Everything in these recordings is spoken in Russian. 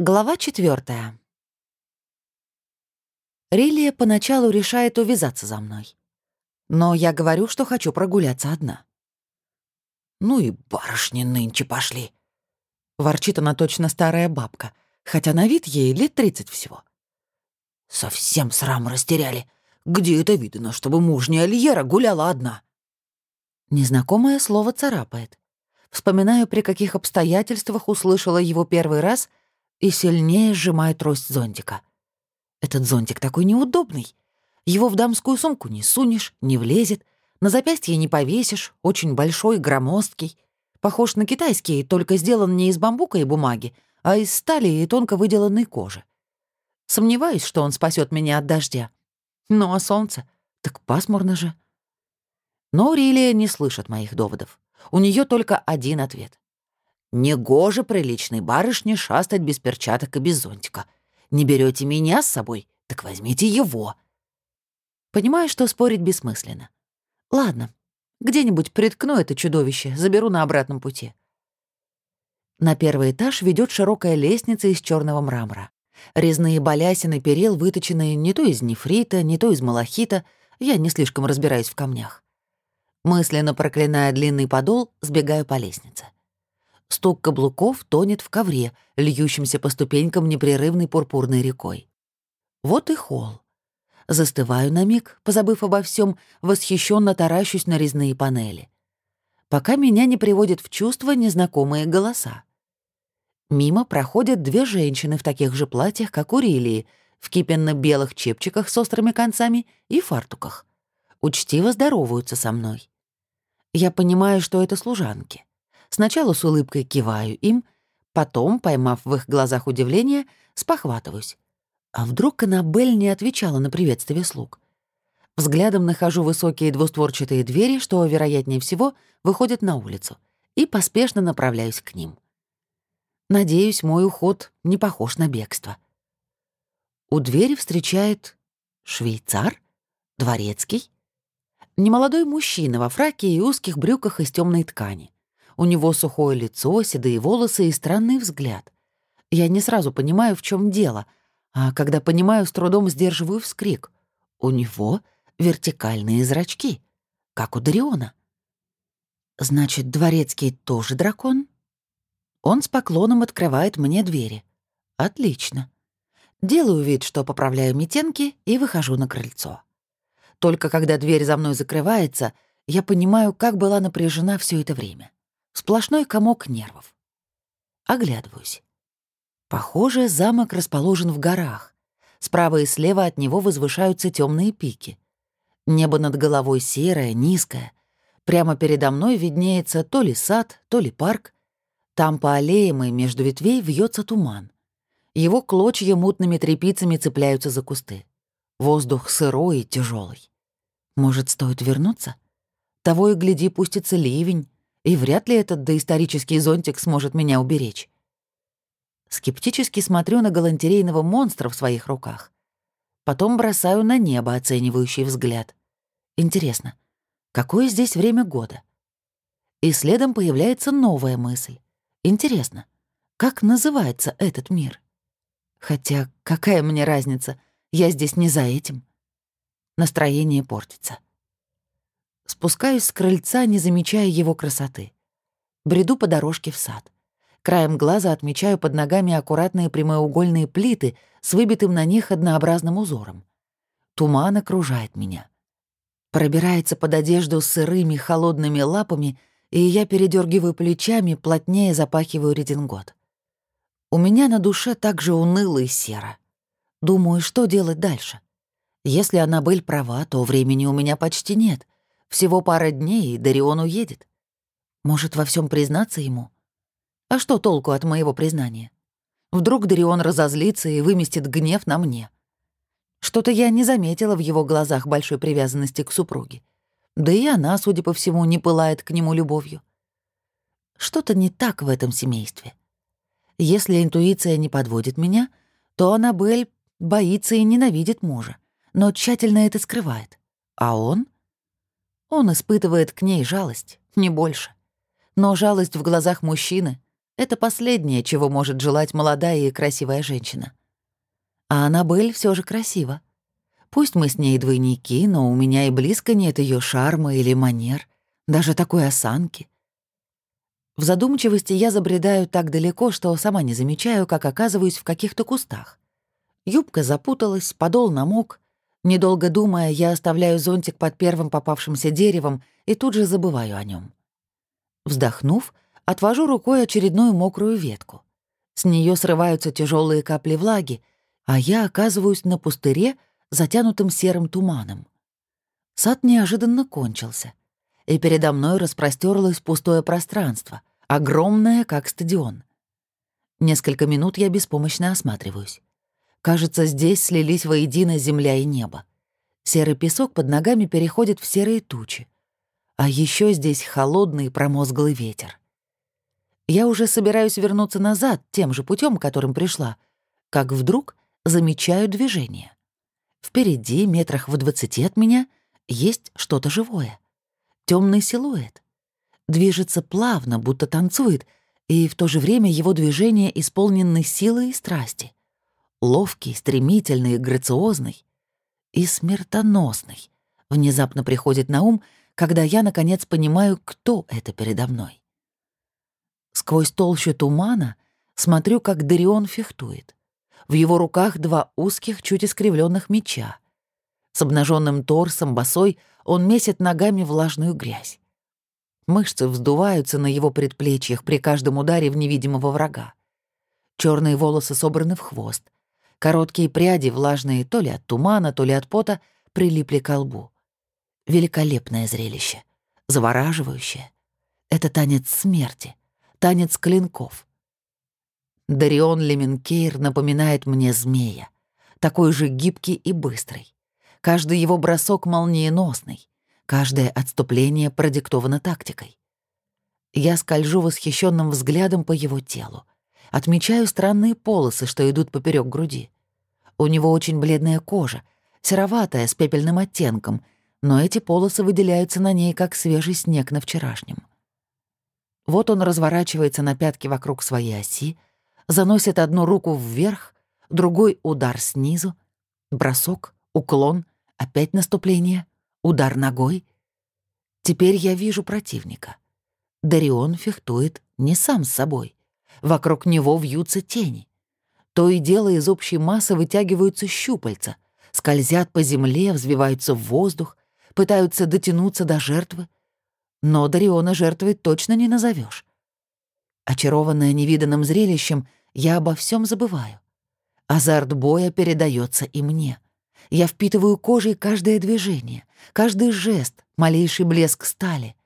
Глава четвертая. Рилия поначалу решает увязаться за мной. Но я говорю, что хочу прогуляться одна. «Ну и барышни нынче пошли», — ворчит она точно старая бабка, хотя на вид ей лет тридцать всего. «Совсем срам растеряли. Где это видно, чтобы мужняя Альера гуляла одна?» Незнакомое слово царапает. Вспоминаю, при каких обстоятельствах услышала его первый раз и сильнее сжимаю трость зонтика. Этот зонтик такой неудобный. Его в дамскую сумку не сунешь, не влезет, на запястье не повесишь, очень большой, громоздкий. Похож на китайский, только сделан не из бамбука и бумаги, а из стали и тонко выделанной кожи. Сомневаюсь, что он спасет меня от дождя. Ну а солнце? Так пасмурно же. Но Рилия не слышит моих доводов. У нее только один ответ. Негоже приличной барышне шастать без перчаток и без зонтика. Не берете меня с собой, так возьмите его. Понимаю, что спорить бессмысленно. Ладно, где-нибудь приткну это чудовище, заберу на обратном пути. На первый этаж ведет широкая лестница из черного мрамора. Резные балясины перил, выточенные не то из нефрита, не то из малахита, я не слишком разбираюсь в камнях. Мысленно проклиная длинный подол, сбегаю по лестнице. Стук каблуков тонет в ковре, льющемся по ступенькам непрерывной пурпурной рекой. Вот и холл. Застываю на миг, позабыв обо всем, восхищенно таращусь на резные панели. Пока меня не приводят в чувство незнакомые голоса. Мимо проходят две женщины в таких же платьях, как у Рилии, в кипенно-белых чепчиках с острыми концами и фартуках. Учтиво здороваются со мной. Я понимаю, что это служанки. Сначала с улыбкой киваю им, потом, поймав в их глазах удивление, спохватываюсь. А вдруг Аннабель не отвечала на приветствие слуг? Взглядом нахожу высокие двустворчатые двери, что, вероятнее всего, выходят на улицу, и поспешно направляюсь к ним. Надеюсь, мой уход не похож на бегство. У двери встречает швейцар, дворецкий, Немолодой мужчина во фраке и узких брюках из темной ткани. У него сухое лицо, седые волосы и странный взгляд. Я не сразу понимаю, в чем дело, а когда понимаю, с трудом сдерживаю вскрик. У него вертикальные зрачки, как у Дариона. Значит, дворецкий тоже дракон? Он с поклоном открывает мне двери. Отлично. Делаю вид, что поправляю метенки и выхожу на крыльцо. Только когда дверь за мной закрывается, я понимаю, как была напряжена все это время. Сплошной комок нервов. Оглядываюсь. Похоже, замок расположен в горах. Справа и слева от него возвышаются темные пики. Небо над головой серое, низкое. Прямо передо мной виднеется то ли сад, то ли парк. Там по аллеям и между ветвей вьется туман. Его клочья мутными трепицами цепляются за кусты. Воздух сырой и тяжелый. Может, стоит вернуться? Того и гляди, пустится ливень, и вряд ли этот доисторический зонтик сможет меня уберечь. Скептически смотрю на галантерейного монстра в своих руках. Потом бросаю на небо оценивающий взгляд. Интересно, какое здесь время года? И следом появляется новая мысль. Интересно, как называется этот мир? Хотя какая мне разница — я здесь не за этим. Настроение портится. Спускаюсь с крыльца, не замечая его красоты. Бреду по дорожке в сад. Краем глаза отмечаю под ногами аккуратные прямоугольные плиты с выбитым на них однообразным узором. Туман окружает меня. Пробирается под одежду сырыми холодными лапами, и я передергиваю плечами, плотнее запахиваю редингот. У меня на душе так же уныло и серо. Думаю, что делать дальше? Если Аннабель права, то времени у меня почти нет. Всего пара дней, и Дарион уедет. Может, во всем признаться ему? А что толку от моего признания? Вдруг Дарион разозлится и выместит гнев на мне. Что-то я не заметила в его глазах большой привязанности к супруге. Да и она, судя по всему, не пылает к нему любовью. Что-то не так в этом семействе. Если интуиция не подводит меня, то Аннабель Боится и ненавидит мужа, но тщательно это скрывает. А он? Он испытывает к ней жалость, не больше. Но жалость в глазах мужчины Это последнее, чего может желать молодая и красивая женщина. А Аннабель все же красива. Пусть мы с ней двойники, но у меня и близко нет ее шарма или манер, даже такой осанки. В задумчивости я забредаю так далеко, что сама не замечаю, как оказываюсь в каких-то кустах. Юбка запуталась, подол намок. Недолго думая, я оставляю зонтик под первым попавшимся деревом и тут же забываю о нем. Вздохнув, отвожу рукой очередную мокрую ветку. С нее срываются тяжелые капли влаги, а я оказываюсь на пустыре, затянутым серым туманом. Сад неожиданно кончился, и передо мной распростерлось пустое пространство, огромное, как стадион. Несколько минут я беспомощно осматриваюсь. Кажется, здесь слились воедино земля и небо. Серый песок под ногами переходит в серые тучи. А еще здесь холодный промозглый ветер. Я уже собираюсь вернуться назад тем же путем, которым пришла, как вдруг замечаю движение. Впереди, метрах в двадцати от меня, есть что-то живое. Темный силуэт. Движется плавно, будто танцует, и в то же время его движение исполнены силы и страсти. Ловкий, стремительный, грациозный и смертоносный. Внезапно приходит на ум, когда я, наконец, понимаю, кто это передо мной. Сквозь толщу тумана смотрю, как Дарион фехтует. В его руках два узких, чуть искривленных меча. С обнаженным торсом, босой, он месит ногами влажную грязь. Мышцы вздуваются на его предплечьях при каждом ударе в невидимого врага. Черные волосы собраны в хвост. Короткие пряди, влажные то ли от тумана, то ли от пота, прилипли к лбу. Великолепное зрелище. Завораживающее. Это танец смерти. Танец клинков. Дарион Леменкейр напоминает мне змея, такой же гибкий и быстрый. Каждый его бросок молниеносный, каждое отступление продиктовано тактикой. Я скольжу восхищенным взглядом по его телу, отмечаю странные полосы, что идут поперек груди. У него очень бледная кожа, сероватая, с пепельным оттенком, но эти полосы выделяются на ней, как свежий снег на вчерашнем. Вот он разворачивается на пятки вокруг своей оси, заносит одну руку вверх, другой удар снизу, бросок, уклон, опять наступление, удар ногой. Теперь я вижу противника. Дарион фехтует не сам с собой. Вокруг него вьются тени. То и дело из общей массы вытягиваются щупальца, скользят по земле, взвиваются в воздух, пытаются дотянуться до жертвы. Но Дариона жертвой точно не назовешь. Очарованная невиданным зрелищем, я обо всем забываю. Азарт боя передается и мне. Я впитываю кожей каждое движение, каждый жест, малейший блеск стали.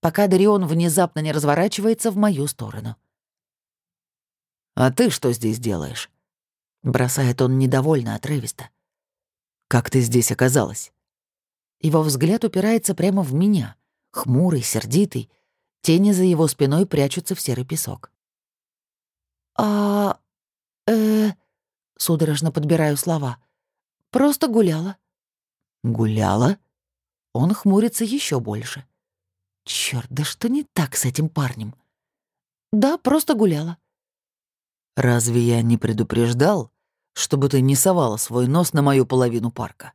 Пока Дарион внезапно не разворачивается в мою сторону. «А ты что здесь делаешь?» Бросает он недовольно, отрывисто. «Как ты здесь оказалась?» Его взгляд упирается прямо в меня, хмурый, сердитый. Тени за его спиной прячутся в серый песок. «А... э...» — судорожно подбираю слова. «Просто гуляла». «Гуляла?» Он хмурится еще больше. Черт, да что не так с этим парнем?» «Да, просто гуляла». «Разве я не предупреждал, чтобы ты не совала свой нос на мою половину парка?»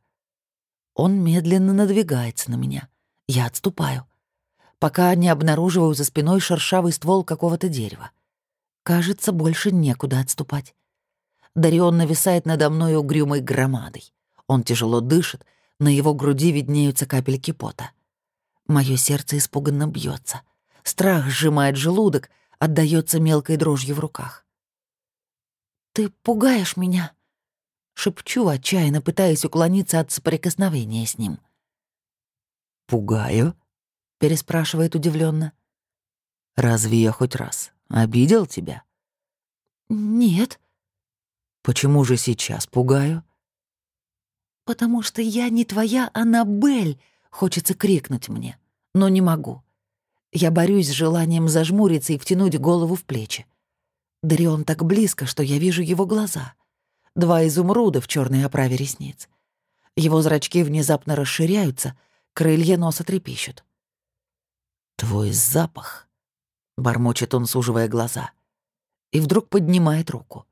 Он медленно надвигается на меня. Я отступаю, пока не обнаруживаю за спиной шершавый ствол какого-то дерева. Кажется, больше некуда отступать. Дарион нависает надо мной угрюмой громадой. Он тяжело дышит, на его груди виднеются капельки пота. Мое сердце испуганно бьется. Страх сжимает желудок, отдается мелкой дрожью в руках. «Ты пугаешь меня», — шепчу, отчаянно пытаясь уклониться от соприкосновения с ним. «Пугаю?» — переспрашивает удивленно. «Разве я хоть раз Обидел тебя?» «Нет». «Почему же сейчас пугаю?» «Потому что я не твоя Аннабель», — хочется крикнуть мне, но не могу. Я борюсь с желанием зажмуриться и втянуть голову в плечи. Дарион так близко, что я вижу его глаза. Два изумруда в черной оправе ресниц. Его зрачки внезапно расширяются, крылья носа трепещут. «Твой запах — бормочет он, суживая глаза. И вдруг поднимает руку.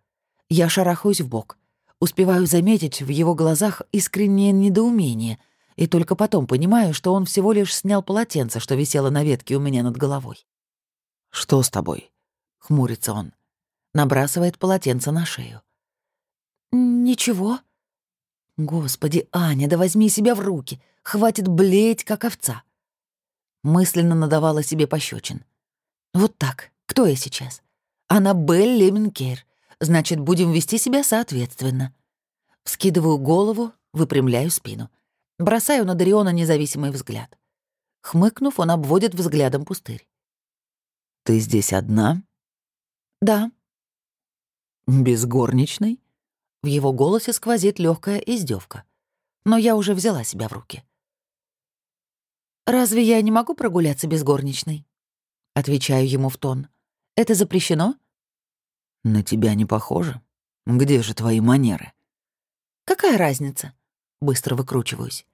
Я шарахаюсь в бок, успеваю заметить в его глазах искреннее недоумение — и только потом понимаю, что он всего лишь снял полотенце, что висело на ветке у меня над головой. «Что с тобой?» — хмурится он. Набрасывает полотенце на шею. «Ничего». «Господи, Аня, да возьми себя в руки. Хватит блеять, как овца». Мысленно надавала себе пощечин. «Вот так. Кто я сейчас? Аннабель Леменкейр. Значит, будем вести себя соответственно». Вскидываю голову, выпрямляю спину. Бросаю на Дариона независимый взгляд. Хмыкнув, он обводит взглядом пустырь. «Ты здесь одна?» «Да». «Без горничной?» В его голосе сквозит легкая издевка. Но я уже взяла себя в руки. «Разве я не могу прогуляться без горничной?» Отвечаю ему в тон. «Это запрещено?» «На тебя не похоже. Где же твои манеры?» «Какая разница?» Быстро выкручиваюсь.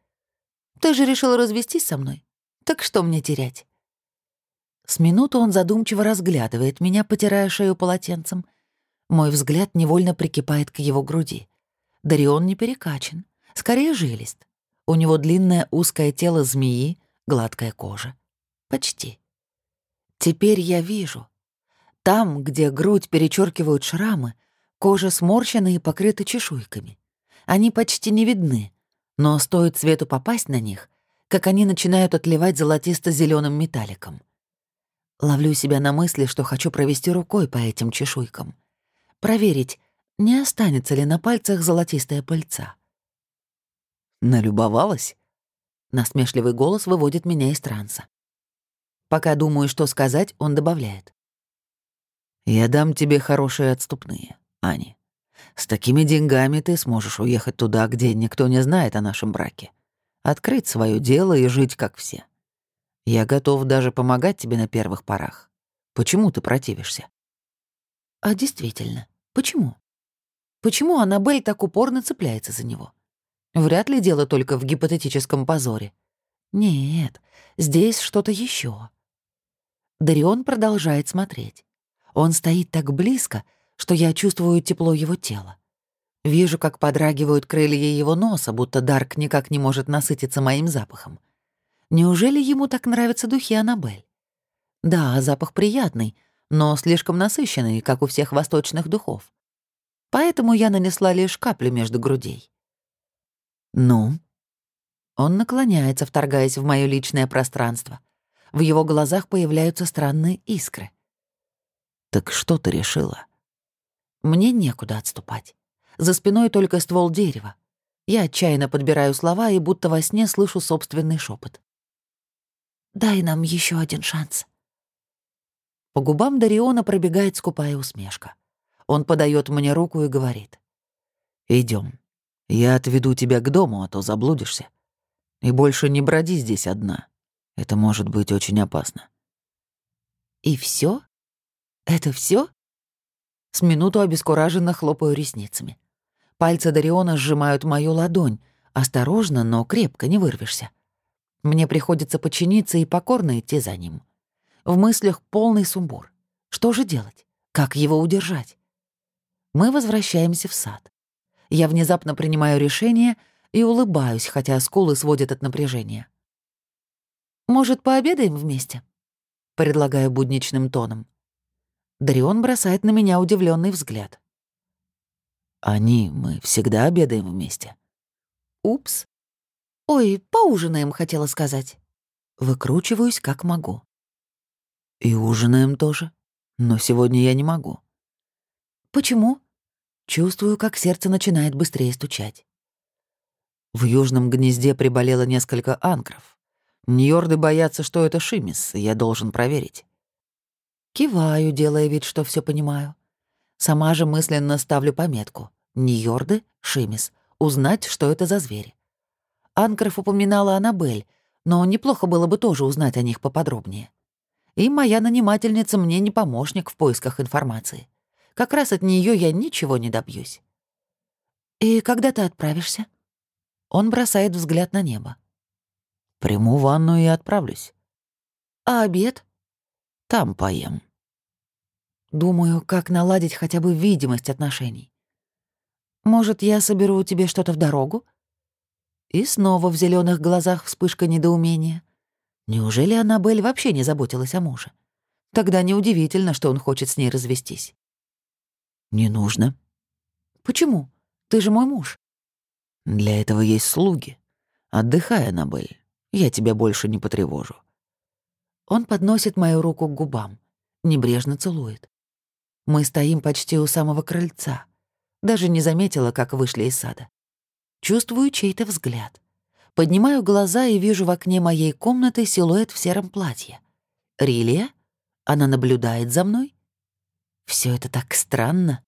Ты же решил развестись со мной. Так что мне терять? С минуту он задумчиво разглядывает меня, потирая шею полотенцем. Мой взгляд невольно прикипает к его груди. Дарион не перекачан, скорее жилист. У него длинное узкое тело змеи, гладкая кожа. Почти. Теперь я вижу. Там, где грудь перечеркивают шрамы, кожа сморщена и покрыта чешуйками. Они почти не видны, но стоит свету попасть на них, как они начинают отливать золотисто зеленым металликом. Ловлю себя на мысли, что хочу провести рукой по этим чешуйкам. Проверить, не останется ли на пальцах золотистая пыльца. «Налюбовалась?» Насмешливый голос выводит меня из транса. Пока думаю, что сказать, он добавляет. «Я дам тебе хорошие отступные, Ани. С такими деньгами ты сможешь уехать туда, где никто не знает о нашем браке. Открыть свое дело и жить как все. Я готов даже помогать тебе на первых порах. Почему ты противишься? А действительно, почему? Почему Аннабель так упорно цепляется за него? Вряд ли дело только в гипотетическом позоре. Нет, здесь что-то еще. Дарион продолжает смотреть. Он стоит так близко, что я чувствую тепло его тела. Вижу, как подрагивают крылья его носа, будто Дарк никак не может насытиться моим запахом. Неужели ему так нравятся духи Аннабель? Да, запах приятный, но слишком насыщенный, как у всех восточных духов. Поэтому я нанесла лишь каплю между грудей. «Ну?» Он наклоняется, вторгаясь в мое личное пространство. В его глазах появляются странные искры. «Так что ты решила?» Мне некуда отступать. За спиной только ствол дерева. Я отчаянно подбираю слова и будто во сне слышу собственный шепот. «Дай нам еще один шанс». По губам Дариона пробегает скупая усмешка. Он подает мне руку и говорит. Идем. Я отведу тебя к дому, а то заблудишься. И больше не броди здесь одна. Это может быть очень опасно». «И все? Это все? С минуту обескураженно хлопаю ресницами. Пальцы Дариона сжимают мою ладонь. Осторожно, но крепко, не вырвешься. Мне приходится подчиниться и покорно идти за ним. В мыслях полный сумбур. Что же делать? Как его удержать? Мы возвращаемся в сад. Я внезапно принимаю решение и улыбаюсь, хотя скулы сводят от напряжения. «Может, пообедаем вместе?» — предлагаю будничным тоном. Дарион бросает на меня удивленный взгляд. «Они, мы всегда обедаем вместе». «Упс. Ой, поужинаем, хотела сказать». Выкручиваюсь, как могу. «И ужинаем тоже. Но сегодня я не могу». «Почему?» Чувствую, как сердце начинает быстрее стучать. В южном гнезде приболело несколько анкров. Ньорды боятся, что это Шимис, и я должен проверить. Киваю, делая вид, что все понимаю. Сама же мысленно ставлю пометку. Ньорды, Шимис. Узнать, что это за звери. Анкров упоминала Аннабель, но неплохо было бы тоже узнать о них поподробнее. И моя нанимательница мне не помощник в поисках информации. Как раз от нее я ничего не добьюсь. «И когда ты отправишься?» Он бросает взгляд на небо. «Приму ванну и отправлюсь». «А обед?» Там поем. Думаю, как наладить хотя бы видимость отношений. Может, я соберу тебе что-то в дорогу? И снова в зеленых глазах вспышка недоумения. Неужели Аннабель вообще не заботилась о муже? Тогда неудивительно, что он хочет с ней развестись. «Не нужно». «Почему? Ты же мой муж». «Для этого есть слуги. Отдыхай, Аннабель. Я тебя больше не потревожу». Он подносит мою руку к губам, небрежно целует. Мы стоим почти у самого крыльца. Даже не заметила, как вышли из сада. Чувствую чей-то взгляд. Поднимаю глаза и вижу в окне моей комнаты силуэт в сером платье. Рилия? Она наблюдает за мной? Все это так странно.